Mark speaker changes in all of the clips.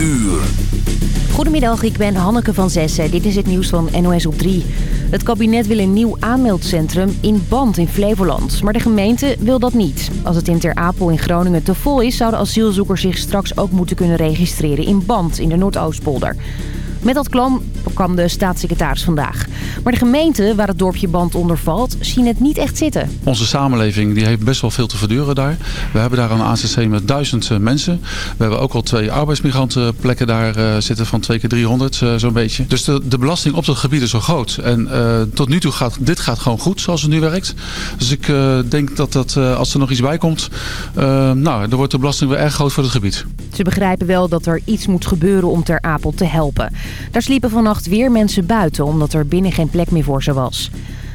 Speaker 1: uur.
Speaker 2: Goedemiddag, ik ben Hanneke van Zessen. Dit is het nieuws van NOS op 3. Het kabinet wil een nieuw aanmeldcentrum in Band in Flevoland. Maar de gemeente wil dat niet. Als het in Ter Apel in Groningen te vol is... zouden asielzoekers zich straks ook moeten kunnen registreren in Band in de Noordoostpolder. Met dat plan kwam de staatssecretaris vandaag. Maar de gemeente waar het dorpje Band onder valt, zien het niet echt zitten.
Speaker 3: Onze samenleving die heeft best wel veel te verduren daar. We hebben daar een ACC met duizend eh, mensen. We hebben ook al twee arbeidsmigrantenplekken daar uh, zitten van twee keer 300 uh, zo'n beetje. Dus de, de, belasting op dat gebied is zo groot. En uh, tot nu toe gaat dit gaat gewoon goed zoals het nu werkt. Dus ik denk dat, dat als er nog iets bij komt, nou, dan wordt de belasting weer erg groot voor het gebied.
Speaker 2: Ze begrijpen wel dat er iets moet gebeuren om Ter Apel te helpen. Daar sliepen vannacht weer mensen buiten omdat er binnen geen plek meer voor ze was.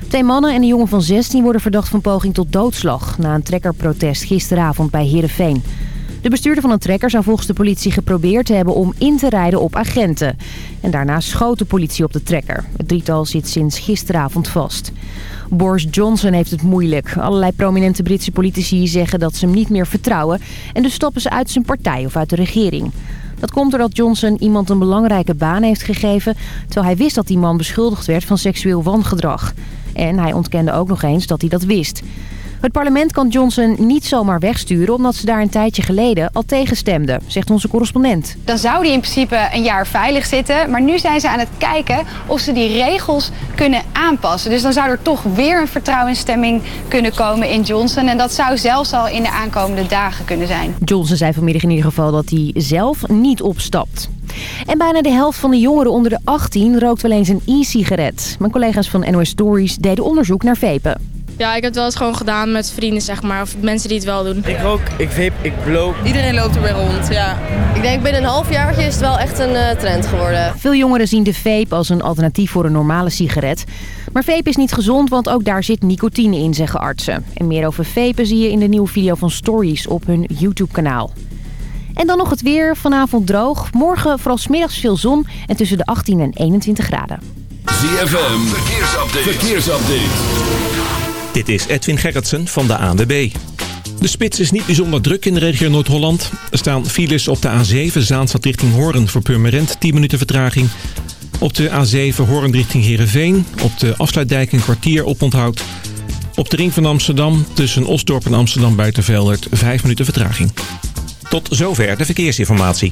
Speaker 2: Twee mannen en een jongen van 16 worden verdacht van poging tot doodslag... na een trekkerprotest gisteravond bij Heerenveen. De bestuurder van een trekker zou volgens de politie geprobeerd te hebben om in te rijden op agenten. En daarna schoot de politie op de trekker. Het drietal zit sinds gisteravond vast. Boris Johnson heeft het moeilijk. Allerlei prominente Britse politici zeggen dat ze hem niet meer vertrouwen... en dus stappen ze uit zijn partij of uit de regering. Dat komt doordat Johnson iemand een belangrijke baan heeft gegeven... terwijl hij wist dat die man beschuldigd werd van seksueel wangedrag. En hij ontkende ook nog eens dat hij dat wist. Het parlement kan Johnson niet zomaar wegsturen... omdat ze daar een tijdje geleden al tegenstemden, zegt onze correspondent.
Speaker 4: Dan zou die in principe een jaar veilig zitten. Maar nu zijn ze aan het kijken of ze die regels kunnen aanpassen. Dus dan zou er toch weer een vertrouwensstemming kunnen komen in Johnson. En dat zou zelfs al in de aankomende dagen kunnen zijn.
Speaker 2: Johnson zei vanmiddag in ieder geval dat hij zelf niet opstapt. En bijna de helft van de jongeren onder de 18 rookt wel eens een e-sigaret. Mijn collega's van NOS Stories deden onderzoek naar vapen.
Speaker 5: Ja, ik heb het wel eens gewoon gedaan met vrienden, zeg maar. Of mensen die het wel doen.
Speaker 6: Ik rook, ik vape, ik blow.
Speaker 7: Iedereen loopt er weer rond, ja.
Speaker 8: Ik denk binnen een half jaartje is het wel echt een uh, trend geworden.
Speaker 2: Veel jongeren zien de vape als een alternatief voor een normale sigaret. Maar vape is niet gezond, want ook daar zit nicotine in, zeggen artsen. En meer over vapen zie je in de nieuwe video van Stories op hun YouTube-kanaal. En dan nog het weer. Vanavond droog. Morgen vooral smiddags veel zon en tussen de 18 en 21 graden.
Speaker 1: ZFM, verkeersupdate. verkeersupdate.
Speaker 9: Dit is Edwin Gerritsen van de ANWB. De spits is niet bijzonder druk in de regio Noord-Holland. Er staan files op de A7 Zaanstad richting Hoorn voor Purmerend 10 minuten vertraging. Op de A7 Hoorn richting Heerenveen. Op de afsluitdijk een kwartier oponthoud. Op de ring van Amsterdam tussen Osdorp en Amsterdam Buitenveldert 5 minuten vertraging. Tot zover de verkeersinformatie.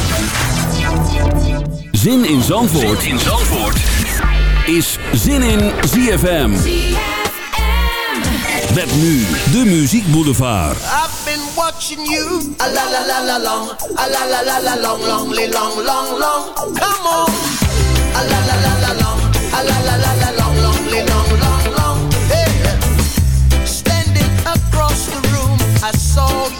Speaker 1: Zin in Zandvoort, zin in Zandvoort. is Zin in ZFM. Met nu de Muziek Boulevard.
Speaker 10: I've been watching you. A la la la la long. A la la la la long, long, long, long, long. Come on. A la la la la long. A la la la la long, long, long, long, long. Hey. Standing across the room, I saw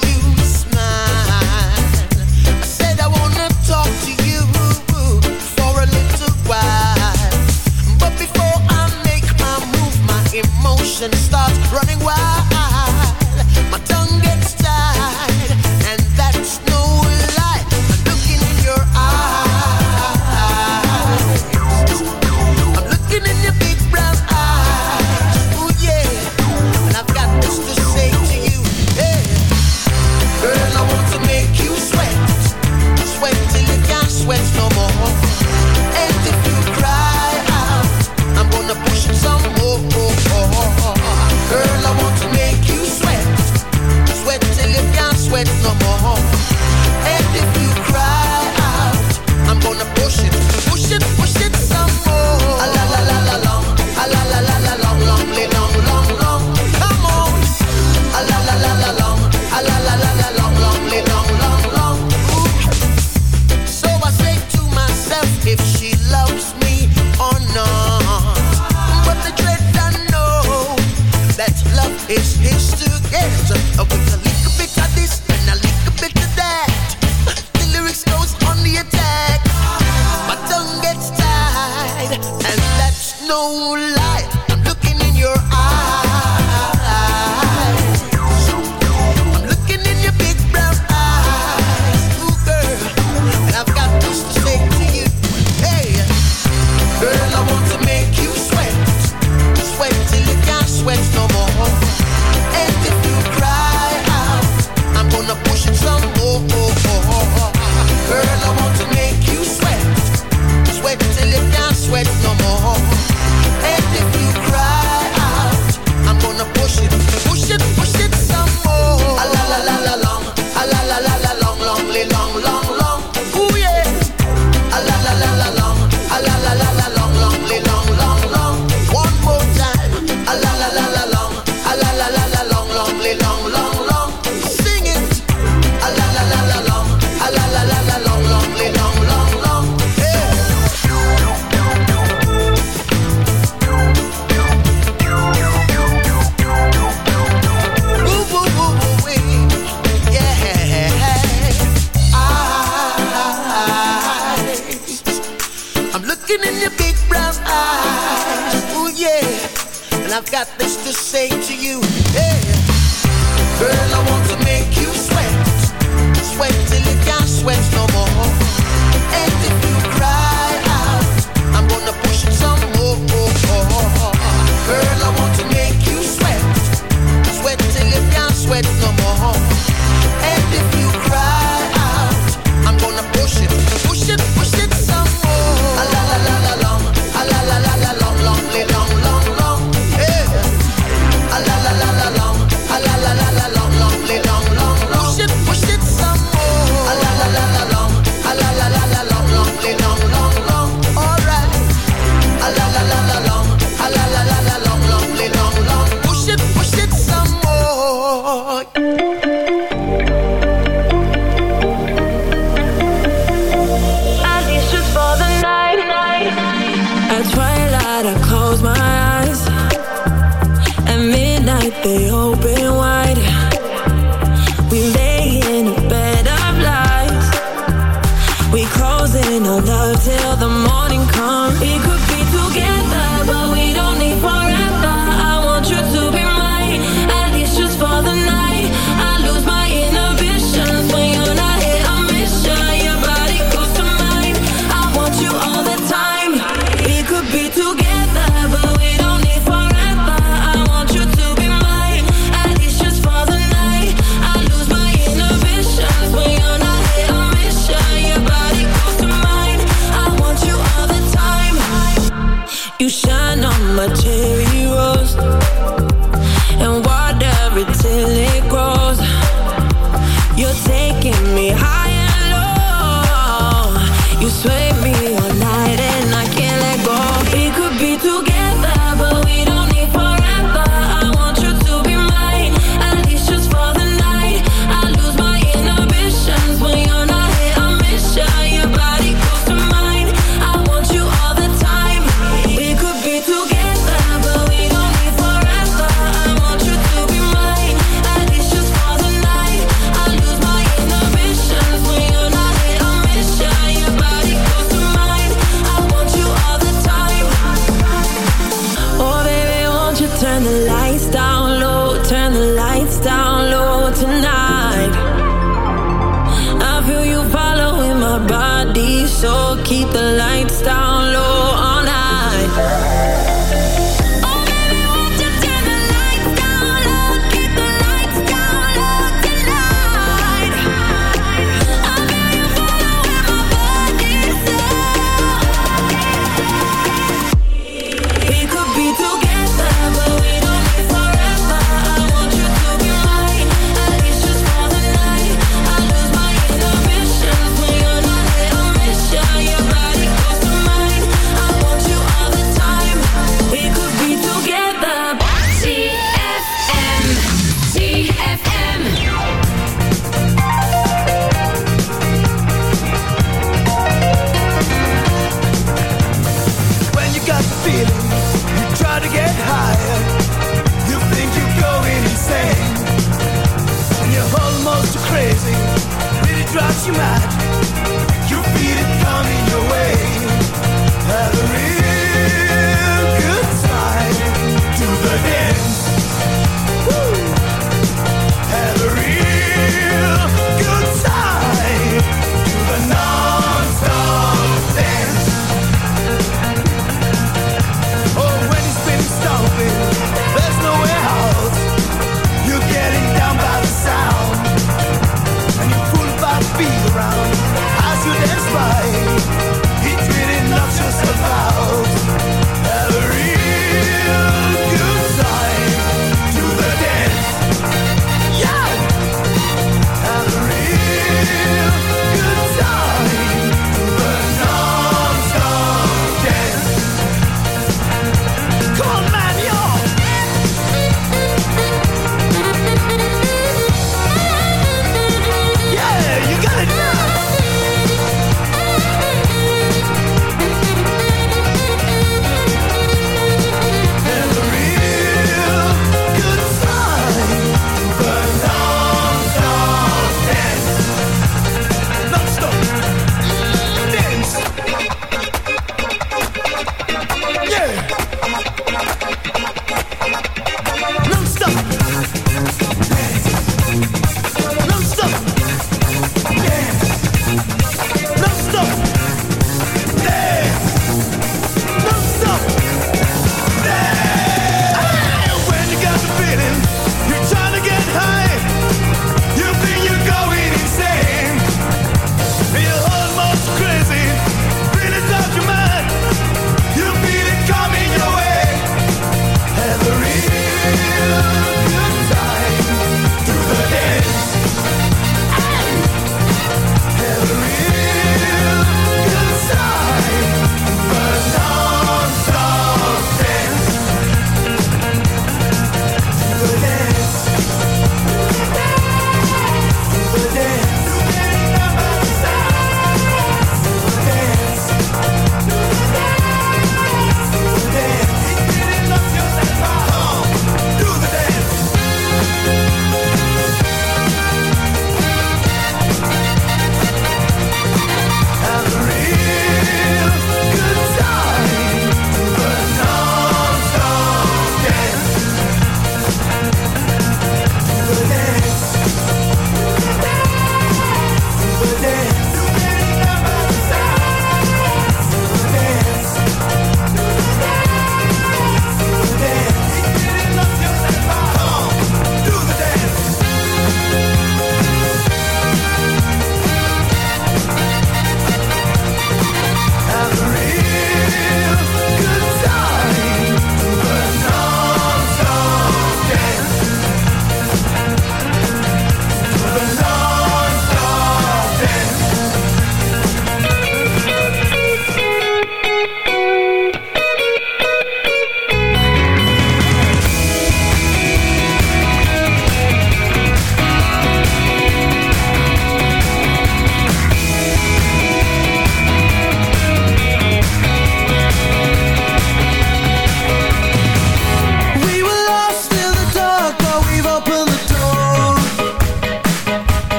Speaker 11: We closing our love till the morning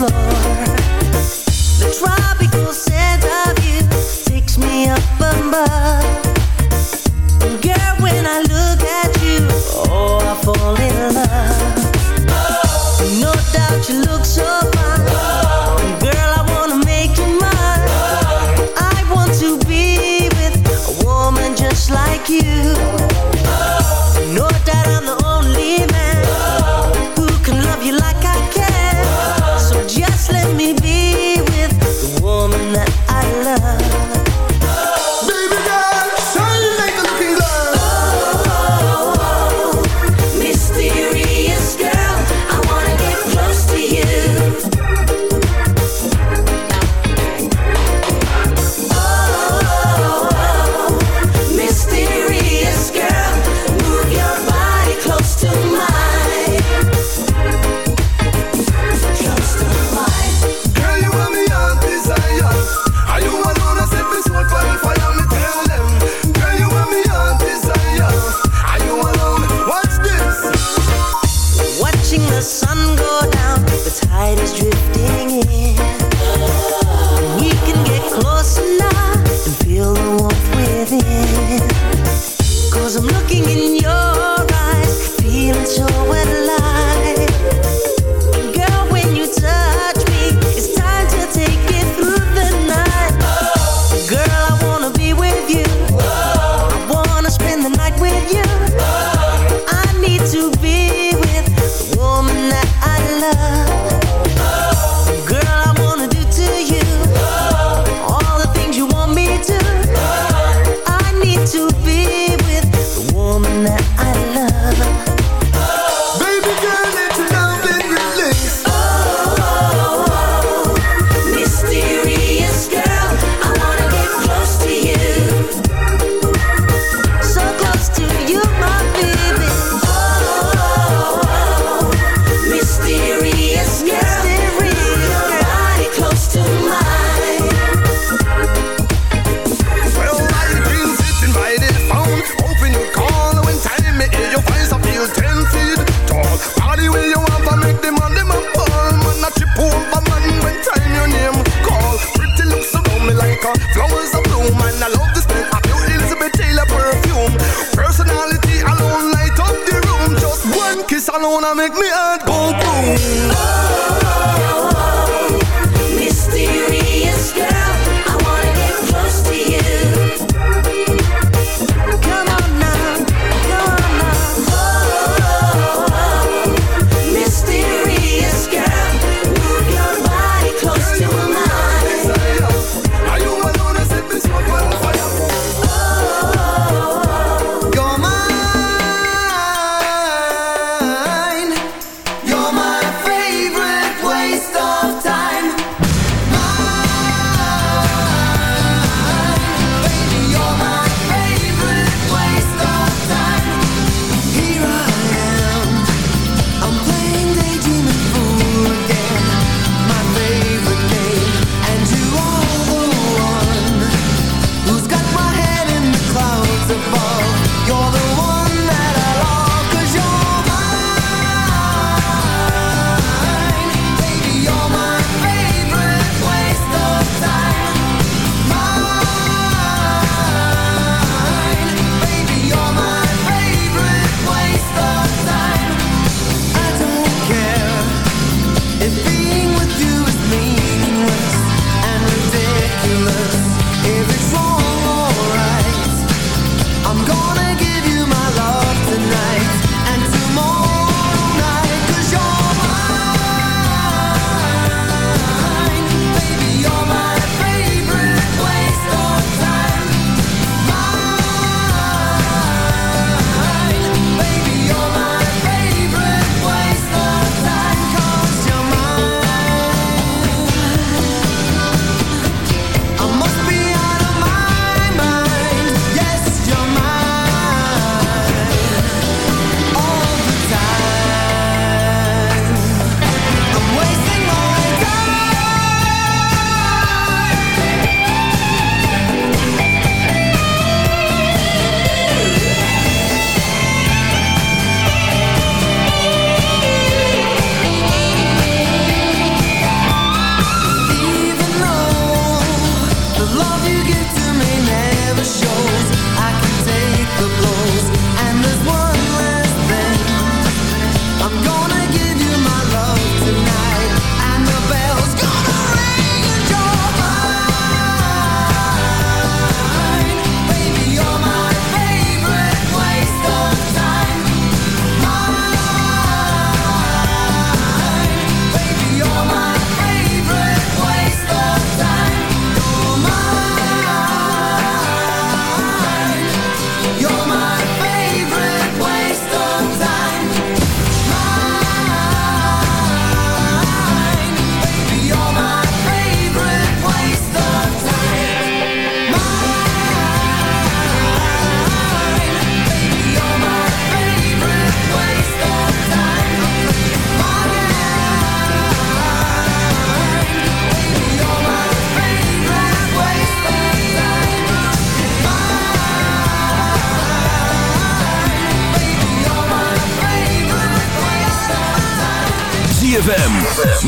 Speaker 1: floor.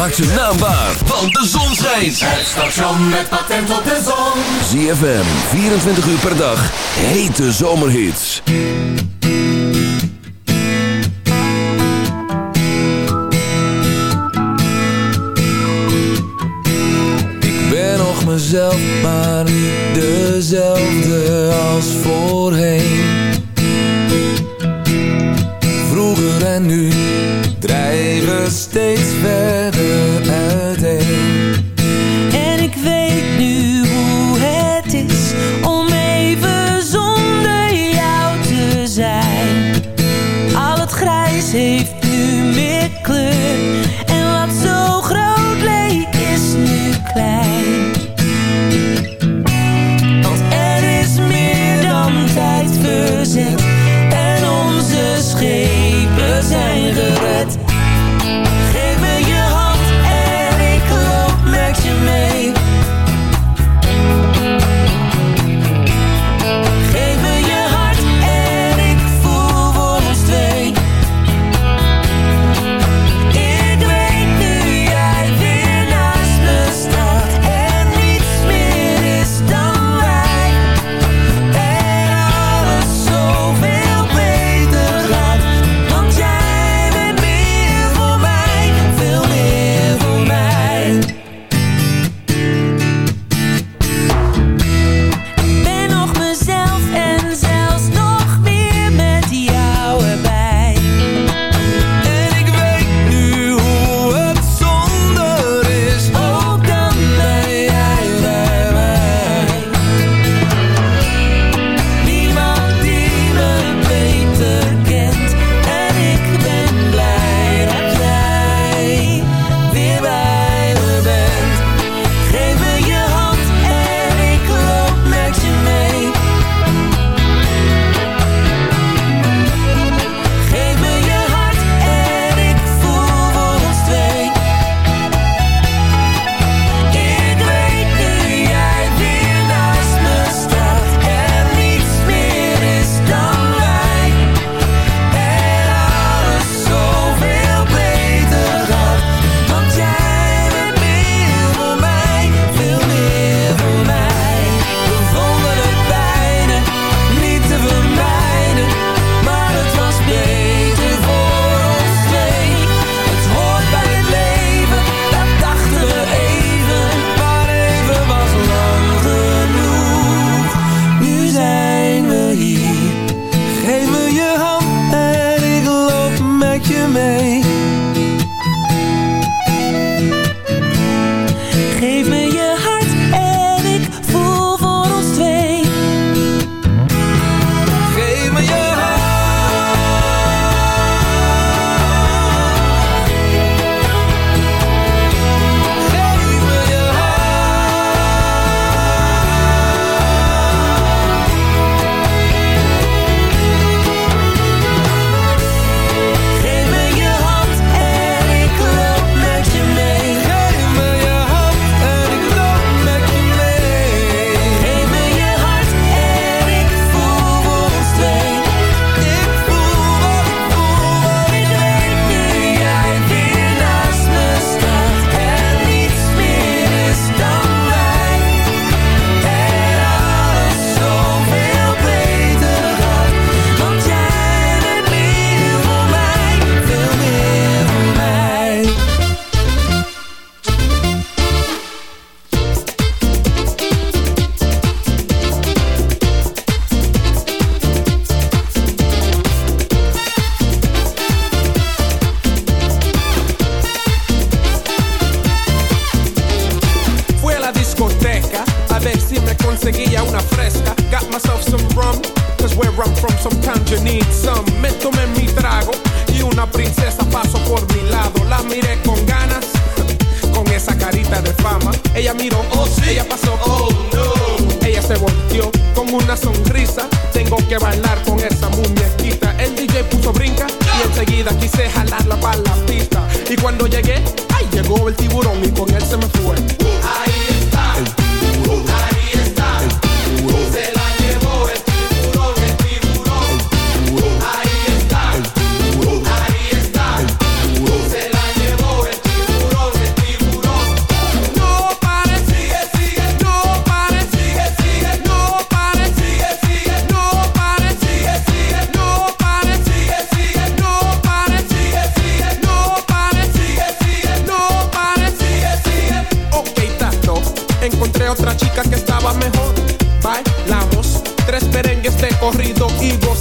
Speaker 1: Maak ze naambaar, want de zon schijnt.
Speaker 10: Het station met patent op de zon.
Speaker 1: ZFM, 24 uur per dag. Hete zomerhits.
Speaker 12: Ik ben nog mezelf, maar niet dezelfde als voorheen. Vroeger en nu drijven steeds verder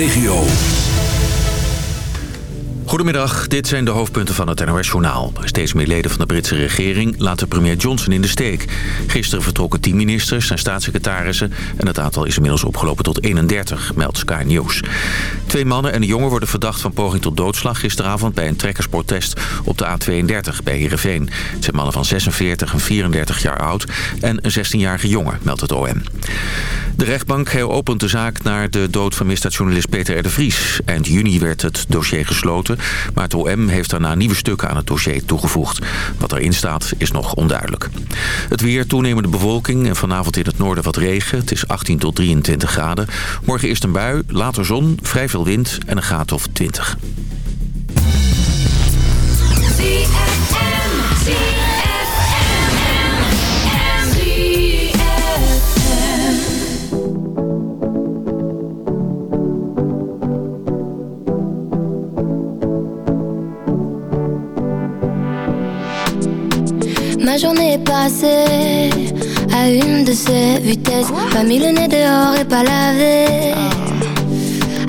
Speaker 1: regio.
Speaker 13: Goedemiddag, dit zijn de hoofdpunten van het NOS-journaal. Steeds meer leden van de Britse regering laten premier Johnson in de steek. Gisteren vertrokken 10 ministers en staatssecretarissen... en het aantal is inmiddels opgelopen tot 31, meldt Sky News. Twee mannen en een jongen worden verdacht van poging tot doodslag... gisteravond bij een trekkersprotest op de A32 bij Heerenveen. Het zijn mannen van 46 en 34 jaar oud en een 16-jarige jongen, meldt het OM. De rechtbank heropent de zaak naar de dood van misdaadjournalist Peter R. de Vries. Eind juni werd het dossier gesloten, maar het OM heeft daarna nieuwe stukken aan het dossier toegevoegd. Wat erin staat is nog onduidelijk. Het weer, toenemende bewolking en vanavond in het noorden wat regen. Het is 18 tot 23 graden. Morgen eerst een bui, later zon, vrij veel wind en een graad of 20.
Speaker 11: Ma journée est passée à une de ces vitesses. Pas mis le nez dehors et pas lavé.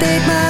Speaker 14: wat ik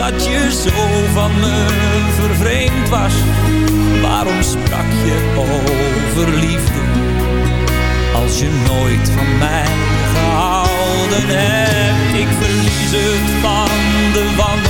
Speaker 15: dat je zo van me vervreemd was. Waarom sprak je over liefde als je nooit van mij gehouden hebt? Ik verlies het van de
Speaker 16: wand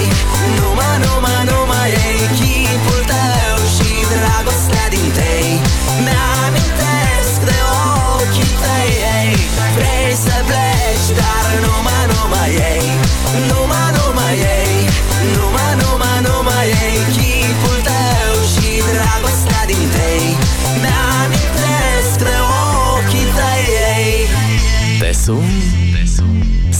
Speaker 17: Numai, numai, numai ei Chipul tău și dragostea din tei. Mi-amintesc de ochii tăi ei. Vrei să pleci, dar numai, numai ei. Numai, numai ei. Numai, numai, numai ei Chipul tău și dragostea din tei. Mi-amintesc de ochii tăi ei.
Speaker 16: Te sun? Te sun?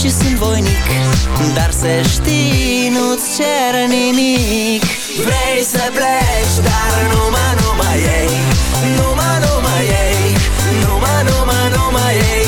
Speaker 17: și sunt voinic Dar să știi, nu-ți cer nimic. Vrei să pleci, dar numai, numai ei. Numai, numai ei. Numai, nu mai ei.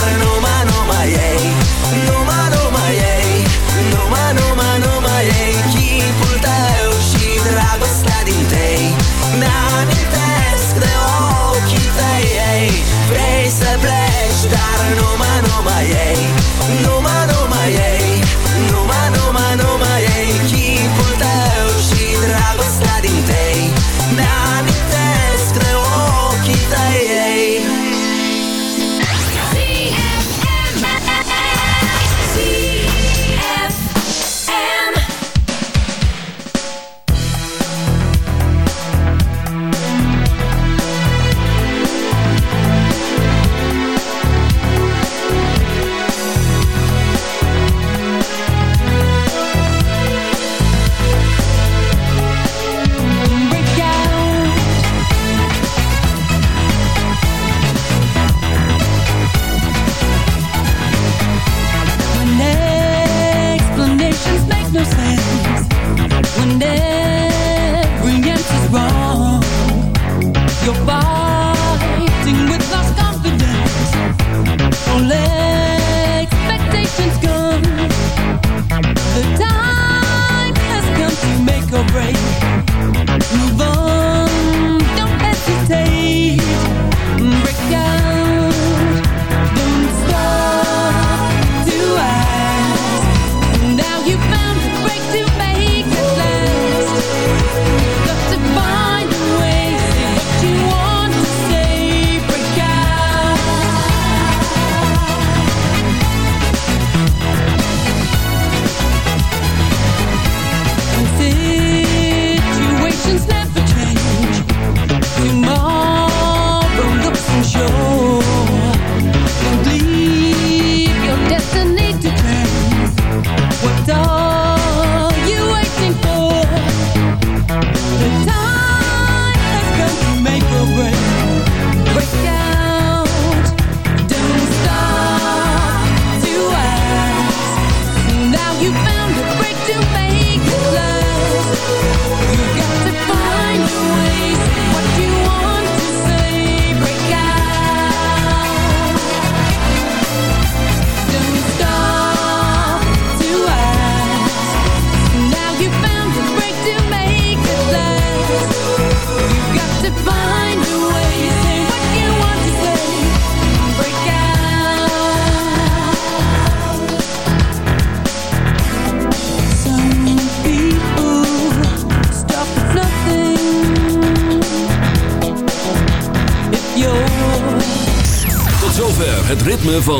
Speaker 18: mare, no,
Speaker 1: ma, no, ma, yeah.